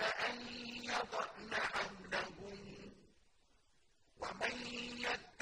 أن يضعن حملهن ومن يتق